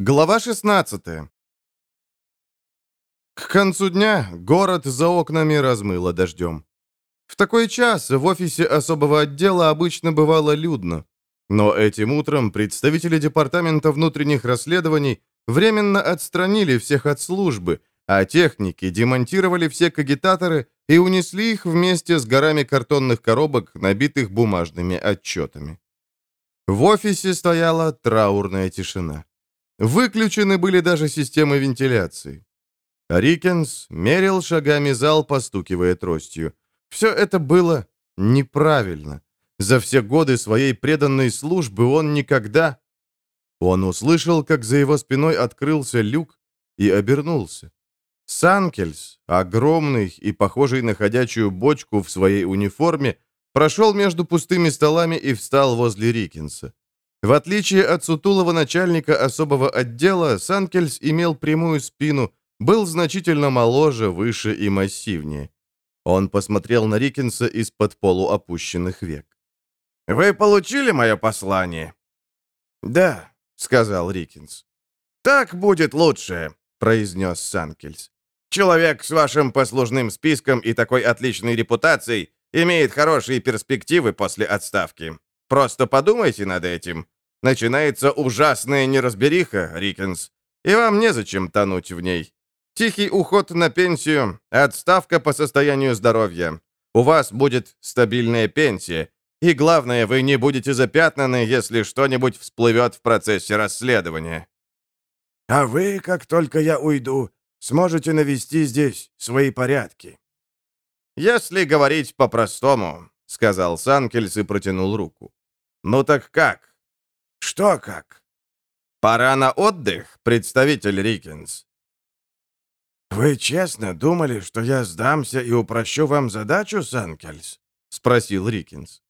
Глава 16 К концу дня город за окнами размыло дождем. В такой час в офисе особого отдела обычно бывало людно. Но этим утром представители Департамента внутренних расследований временно отстранили всех от службы, а техники демонтировали все кагитаторы и унесли их вместе с горами картонных коробок, набитых бумажными отчетами. В офисе стояла траурная тишина. Выключены были даже системы вентиляции. Рикенс мерил шагами зал, постукивая тростью. Все это было неправильно. За все годы своей преданной службы он никогда... Он услышал, как за его спиной открылся люк и обернулся. Санкельс, огромный и похожий на ходячую бочку в своей униформе, прошел между пустыми столами и встал возле Рикенса. В отличие от сутулого начальника особого отдела, Санкельс имел прямую спину, был значительно моложе, выше и массивнее. Он посмотрел на Рикенса из-под полуопущенных век. «Вы получили мое послание?» «Да», — сказал Рикенс. «Так будет лучше», — произнес Санкельс. «Человек с вашим послужным списком и такой отличной репутацией имеет хорошие перспективы после отставки. Просто подумайте над этим. Начинается ужасная неразбериха, Рикенс, и вам незачем тонуть в ней. Тихий уход на пенсию, отставка по состоянию здоровья. У вас будет стабильная пенсия, и главное, вы не будете запятнаны, если что-нибудь всплывет в процессе расследования. А вы, как только я уйду, сможете навести здесь свои порядки. Если говорить по-простому, — сказал Санкельс и протянул руку. «Ну так как?» «Что как?» «Пора на отдых, представитель Рикенс». «Вы честно думали, что я сдамся и упрощу вам задачу, Санкельс?» — спросил Рикенс.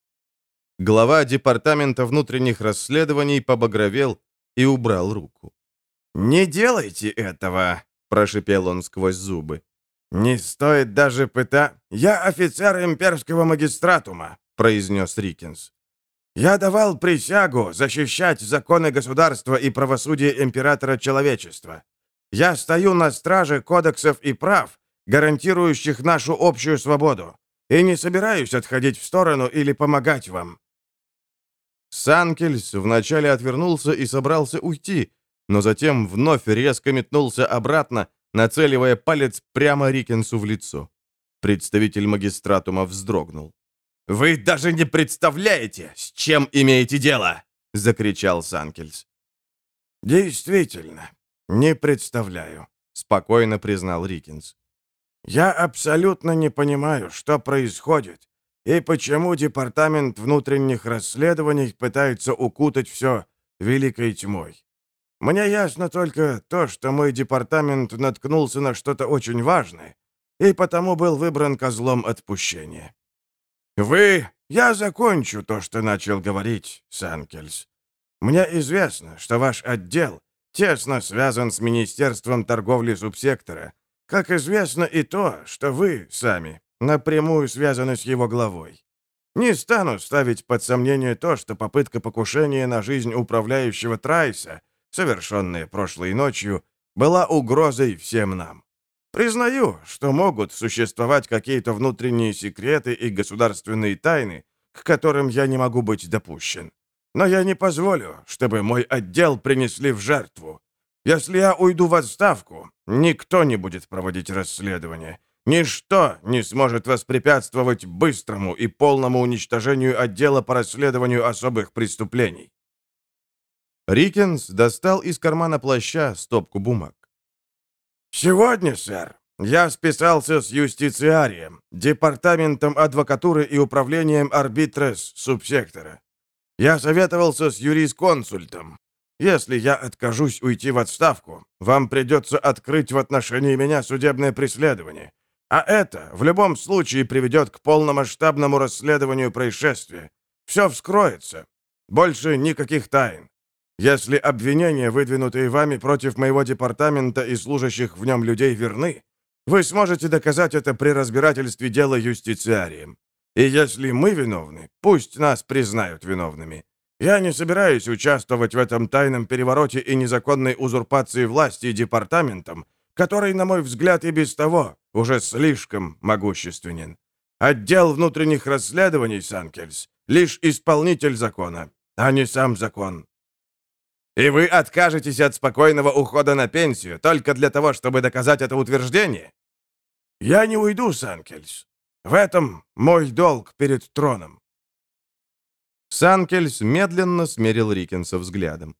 Глава Департамента внутренних расследований побагровел и убрал руку. «Не делайте этого!» — прошипел он сквозь зубы. «Не стоит даже пыта...» «Я офицер имперского магистратума», — произнес Рикинс. «Я давал присягу защищать законы государства и правосудие императора человечества. Я стою на страже кодексов и прав, гарантирующих нашу общую свободу, и не собираюсь отходить в сторону или помогать вам». Санкельс вначале отвернулся и собрался уйти, но затем вновь резко метнулся обратно, нацеливая палец прямо Рикенсу в лицо. Представитель магистратума вздрогнул. «Вы даже не представляете, с чем имеете дело!» — закричал Санкельс. «Действительно, не представляю», — спокойно признал Рикинс. «Я абсолютно не понимаю, что происходит и почему Департамент внутренних расследований пытается укутать все великой тьмой. Мне ясно только то, что мой департамент наткнулся на что-то очень важное, и потому был выбран козлом отпущения. Вы... Я закончу то, что начал говорить, Санкельс. Мне известно, что ваш отдел тесно связан с Министерством торговли субсектора, как известно и то, что вы сами напрямую связаны с его главой. Не стану ставить под сомнение то, что попытка покушения на жизнь управляющего Трайса совершенная прошлой ночью, была угрозой всем нам. Признаю, что могут существовать какие-то внутренние секреты и государственные тайны, к которым я не могу быть допущен. Но я не позволю, чтобы мой отдел принесли в жертву. Если я уйду в отставку, никто не будет проводить расследование. Ничто не сможет воспрепятствовать быстрому и полному уничтожению отдела по расследованию особых преступлений. Рикенс достал из кармана плаща стопку бумаг. «Сегодня, сэр, я списался с юстициарием, департаментом адвокатуры и управлением арбитрес субсектора. Я советовался с юрисконсультом. Если я откажусь уйти в отставку, вам придется открыть в отношении меня судебное преследование. А это в любом случае приведет к полномасштабному расследованию происшествия. Все вскроется. Больше никаких тайн. Если обвинения, выдвинутые вами против моего департамента и служащих в нем людей, верны, вы сможете доказать это при разбирательстве дела юстициарием. И если мы виновны, пусть нас признают виновными. Я не собираюсь участвовать в этом тайном перевороте и незаконной узурпации власти департаментом, который, на мой взгляд, и без того уже слишком могущественен. Отдел внутренних расследований, Санкельс, лишь исполнитель закона, а не сам закон. И вы откажетесь от спокойного ухода на пенсию только для того, чтобы доказать это утверждение? Я не уйду, Санкельс. В этом мой долг перед троном. Санкельс медленно смерил Рикенса взглядом.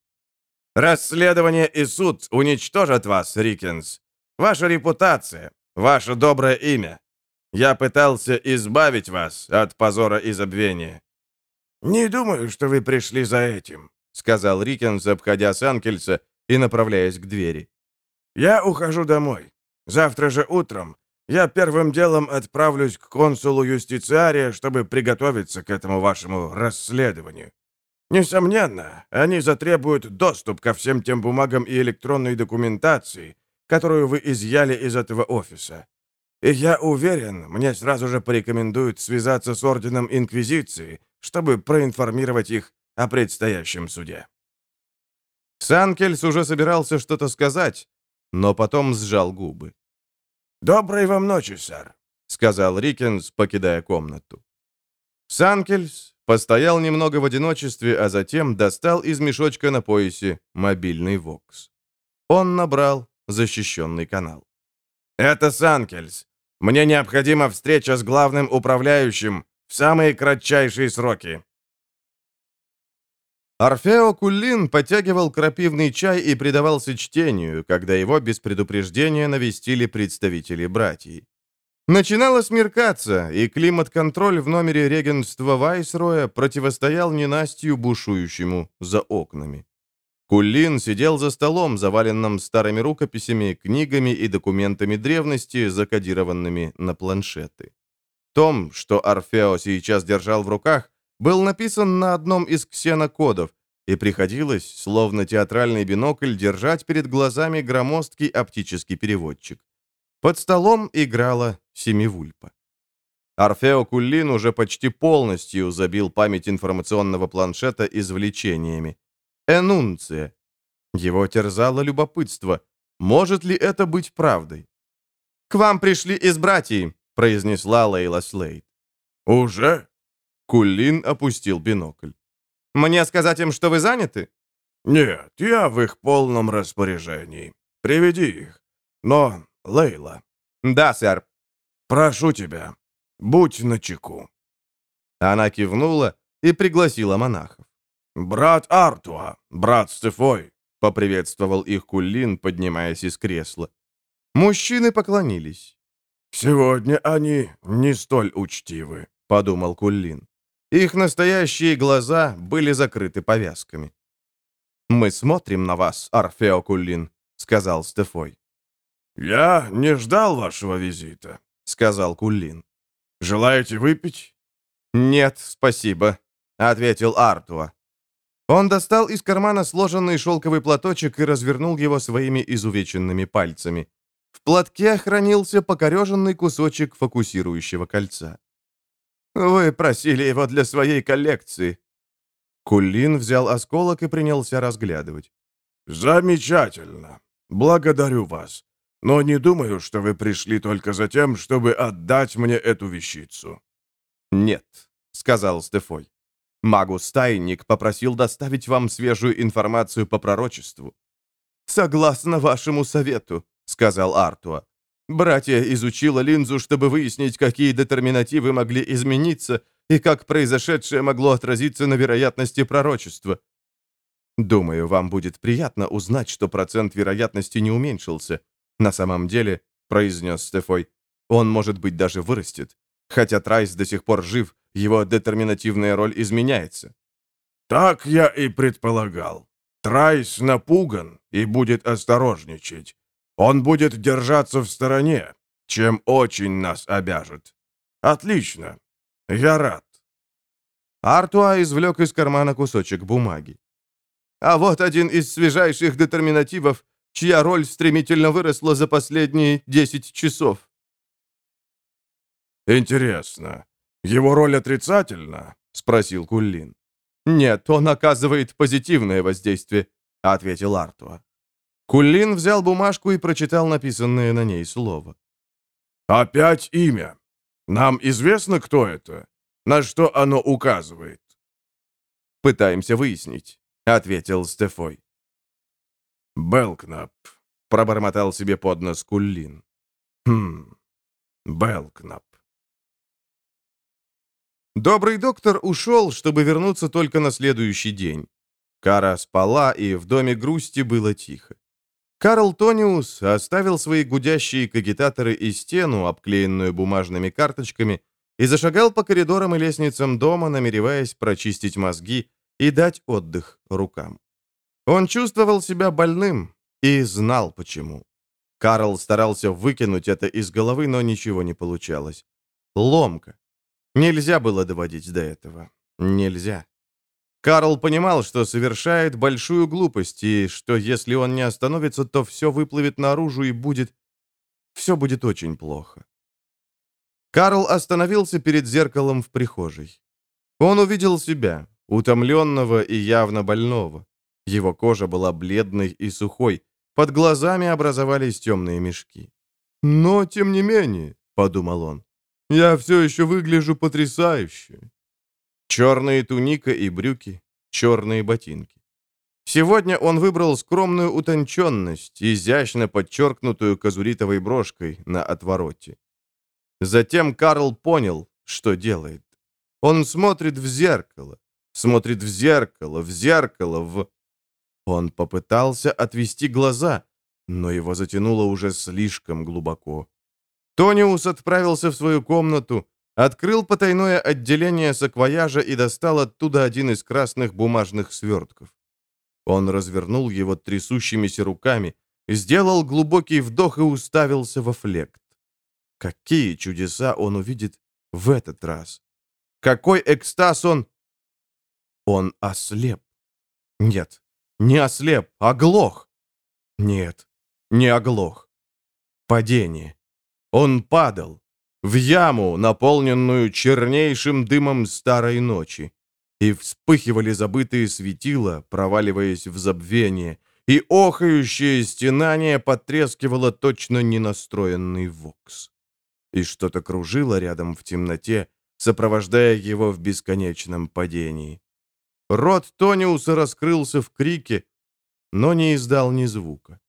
«Расследование и суд уничтожат вас, Рикенс. Ваша репутация, ваше доброе имя. Я пытался избавить вас от позора и забвения». «Не думаю, что вы пришли за этим», — сказал Рикенс, обходя Санкельса и направляясь к двери. «Я ухожу домой. Завтра же утром я первым делом отправлюсь к консулу юстициария, чтобы приготовиться к этому вашему расследованию. Несомненно, они затребуют доступ ко всем тем бумагам и электронной документации, которую вы изъяли из этого офиса. И я уверен, мне сразу же порекомендуют связаться с Орденом Инквизиции, чтобы проинформировать их о предстоящем суде. Санкельс уже собирался что-то сказать, но потом сжал губы. «Доброй вам ночи, сэр», — сказал Рикенс, покидая комнату. Санкельс постоял немного в одиночестве, а затем достал из мешочка на поясе мобильный ВОКС. Он набрал защищенный канал. «Это Санкельс. Мне необходима встреча с главным управляющим в самые кратчайшие сроки». Орфео Куллин подтягивал крапивный чай и предавался чтению, когда его без предупреждения навестили представители братьев. Начинало смеркаться, и климат-контроль в номере регенства Вайсроя противостоял ненастью бушующему за окнами. Куллин сидел за столом, заваленным старыми рукописями, книгами и документами древности, закодированными на планшеты. Том, что Орфео сейчас держал в руках, был написан на одном из ксенокодов, и приходилось, словно театральный бинокль, держать перед глазами громоздкий оптический переводчик. Под столом играла Семивульпа. Орфео Куллин уже почти полностью забил память информационного планшета извлечениями. Энунция. Его терзало любопытство. Может ли это быть правдой? «К вам пришли из братьев», — произнесла Лейла Слейд. «Уже?» Кулин опустил бинокль. «Мне сказать им, что вы заняты?» «Нет, я в их полном распоряжении. Приведи их. Но, Лейла...» «Да, сэр». «Прошу тебя, будь начеку». Она кивнула и пригласила монахов. «Брат Артуа, брат Стефой», — поприветствовал их Кулин, поднимаясь из кресла. Мужчины поклонились. «Сегодня они не столь учтивы», — подумал Кулин. Их настоящие глаза были закрыты повязками. «Мы смотрим на вас, Орфео Куллин», — сказал Стефой. «Я не ждал вашего визита», — сказал Куллин. «Желаете выпить?» «Нет, спасибо», — ответил Артуа. Он достал из кармана сложенный шелковый платочек и развернул его своими изувеченными пальцами. В платке хранился покореженный кусочек фокусирующего кольца. Вы просили его для своей коллекции». Кулин взял осколок и принялся разглядывать. «Замечательно. Благодарю вас. Но не думаю, что вы пришли только за тем, чтобы отдать мне эту вещицу». «Нет», — сказал Стефой. «Магус-тайник попросил доставить вам свежую информацию по пророчеству». «Согласно вашему совету», — сказал Артуа. Братья изучила линзу, чтобы выяснить, какие детерминативы могли измениться и как произошедшее могло отразиться на вероятности пророчества. Думаю, вам будет приятно узнать, что процент вероятности не уменьшился. На самом деле, произнес Стефой, он, может быть, даже вырастет. Хотя Трайс до сих пор жив, его детерминативная роль изменяется. Так я и предполагал. Трайс напуган и будет осторожничать. Он будет держаться в стороне, чем очень нас обяжет. Отлично. Я рад. Артуа извлек из кармана кусочек бумаги. А вот один из свежайших детерминативов, чья роль стремительно выросла за последние 10 часов. «Интересно, его роль отрицательна?» — спросил Куллин. «Нет, он оказывает позитивное воздействие», — ответил Артуа. Кулин взял бумажку и прочитал написанное на ней слово. «Опять имя. Нам известно, кто это? На что оно указывает?» «Пытаемся выяснить», — ответил Стефой. «Белкнап», — пробормотал себе под нос Кулин. «Хм, Белкнап». Добрый доктор ушел, чтобы вернуться только на следующий день. Кара спала, и в доме грусти было тихо. Карл Тониус оставил свои гудящие кагитаторы и стену, обклеенную бумажными карточками, и зашагал по коридорам и лестницам дома, намереваясь прочистить мозги и дать отдых рукам. Он чувствовал себя больным и знал почему. Карл старался выкинуть это из головы, но ничего не получалось. Ломка. Нельзя было доводить до этого. Нельзя. Карл понимал, что совершает большую глупость, и что если он не остановится, то все выплывет наружу и будет... Все будет очень плохо. Карл остановился перед зеркалом в прихожей. Он увидел себя, утомленного и явно больного. Его кожа была бледной и сухой, под глазами образовались темные мешки. «Но, тем не менее», — подумал он, я все еще выгляжу потрясающе. Черные туника и брюки, черные ботинки. Сегодня он выбрал скромную утонченность, изящно подчеркнутую казуритовой брошкой на отвороте. Затем Карл понял, что делает. Он смотрит в зеркало, смотрит в зеркало, в зеркало, в... Он попытался отвести глаза, но его затянуло уже слишком глубоко. Тониус отправился в свою комнату, открыл потайное отделение саквояжа и достал оттуда один из красных бумажных свертков. Он развернул его трясущимися руками, сделал глубокий вдох и уставился во флект. Какие чудеса он увидит в этот раз? Какой экстаз он... Он ослеп. Нет, не ослеп, оглох. Нет, не оглох. Падение. Он падал в яму, наполненную чернейшим дымом старой ночи. И вспыхивали забытые светила, проваливаясь в забвение, и охающее стенание потрескивало точно ненастроенный вокс. И что-то кружило рядом в темноте, сопровождая его в бесконечном падении. Рот Тониуса раскрылся в крике, но не издал ни звука.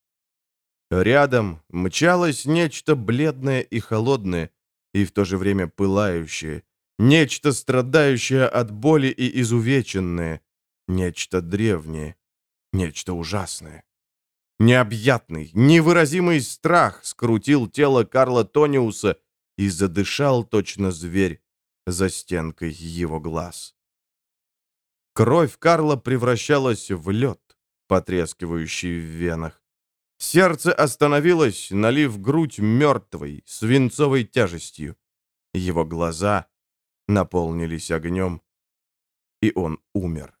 Рядом мчалось нечто бледное и холодное, и в то же время пылающее, нечто страдающее от боли и изувеченное, нечто древнее, нечто ужасное. Необъятный, невыразимый страх скрутил тело Карла Тониуса и задышал точно зверь за стенкой его глаз. Кровь Карла превращалась в лед, потрескивающий в венах. Сердце остановилось, налив грудь мертвой, свинцовой тяжестью. Его глаза наполнились огнем, и он умер.